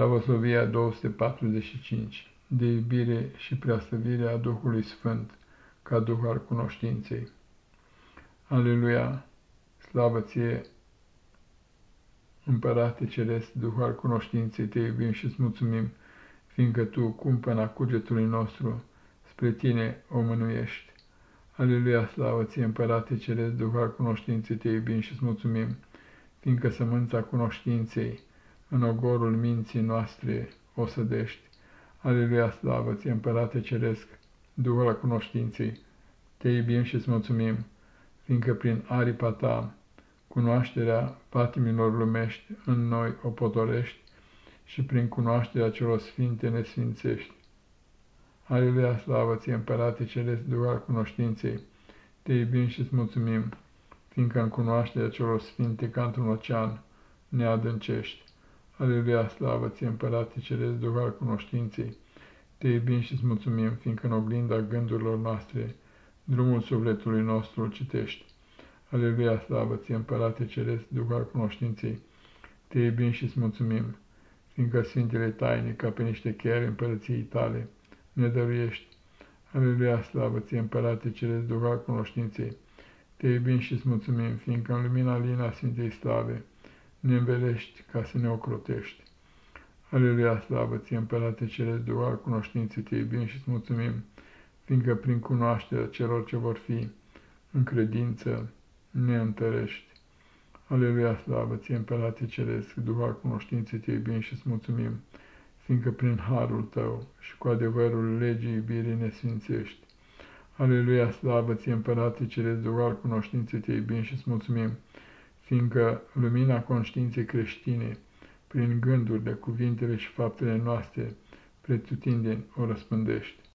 Slavosovia 245 De iubire și preaslăvire a Duhului Sfânt, ca Duh al cunoștinței. Aleluia! Slavă ție, Împărate Ceresc, Duh al cunoștinței, te iubim și îți mulțumim, fiindcă tu, cumpăna cugetului nostru, spre tine o mânuiești. Aleluia, slavă ție, Împărate Ceresc, Duh al cunoștinței, te iubim și îți mulțumim, fiindcă sămânța cunoștinței, în ogorul minții noastre o sădești. Aleluia, slavă ție, Împărate Ceresc, Duhul la cunoștinței, te iubim și îți mulțumim, fiindcă prin aripa ta, cunoașterea patimilor lumești în noi o potorești și prin cunoașterea celor sfinte ne sfințești. Aleluia, slavă ție, Împărate Ceresc, Duhul al cunoștinței, te iubim și îți mulțumim, fiindcă în cunoașterea celor sfinte ca într-un ocean ne adâncești. Aleluia, slavă ție, Împărate Ceresc, Duh al cunoștinței, te iubim și îți mulțumim, fiindcă în oglinda gândurilor noastre, drumul sufletului nostru îl citești. Aleluia, slavă ție, Împărate Ceresc, Duh al cunoștinței, te iubim și îți mulțumim, fiindcă Sfintele Taine, ca pe niște chiari împărăției tale, ne dăruiești. Aleluia, slavă ție, Împărate Ceresc, Duh al cunoștinței, te iubim și îți mulțumim, fiindcă în lumina lina Sfintei Slave, ne învelești ca să ne ocrotești. Aleluia, slavă ție, Împărate Ceresc, Duh al cunoștinței, te iubim și îți mulțumim, fiindcă prin cunoașterea celor ce vor fi în credință ne întărești. Aleluia, slavă ție, Împărate Ceresc, Duh al cunoștinței, te iubim și îți mulțumim, fiindcă prin harul tău și cu adevărul legii iubirii ne sfințești. Aleluia, slavă ție, Împărate Ceresc, Duh al cunoștinței, te iubim și îți mulțumim, fiindcă lumina conștiinței creștine, prin gândurile, cuvintele și faptele noastre, pretutindeni o răspândești.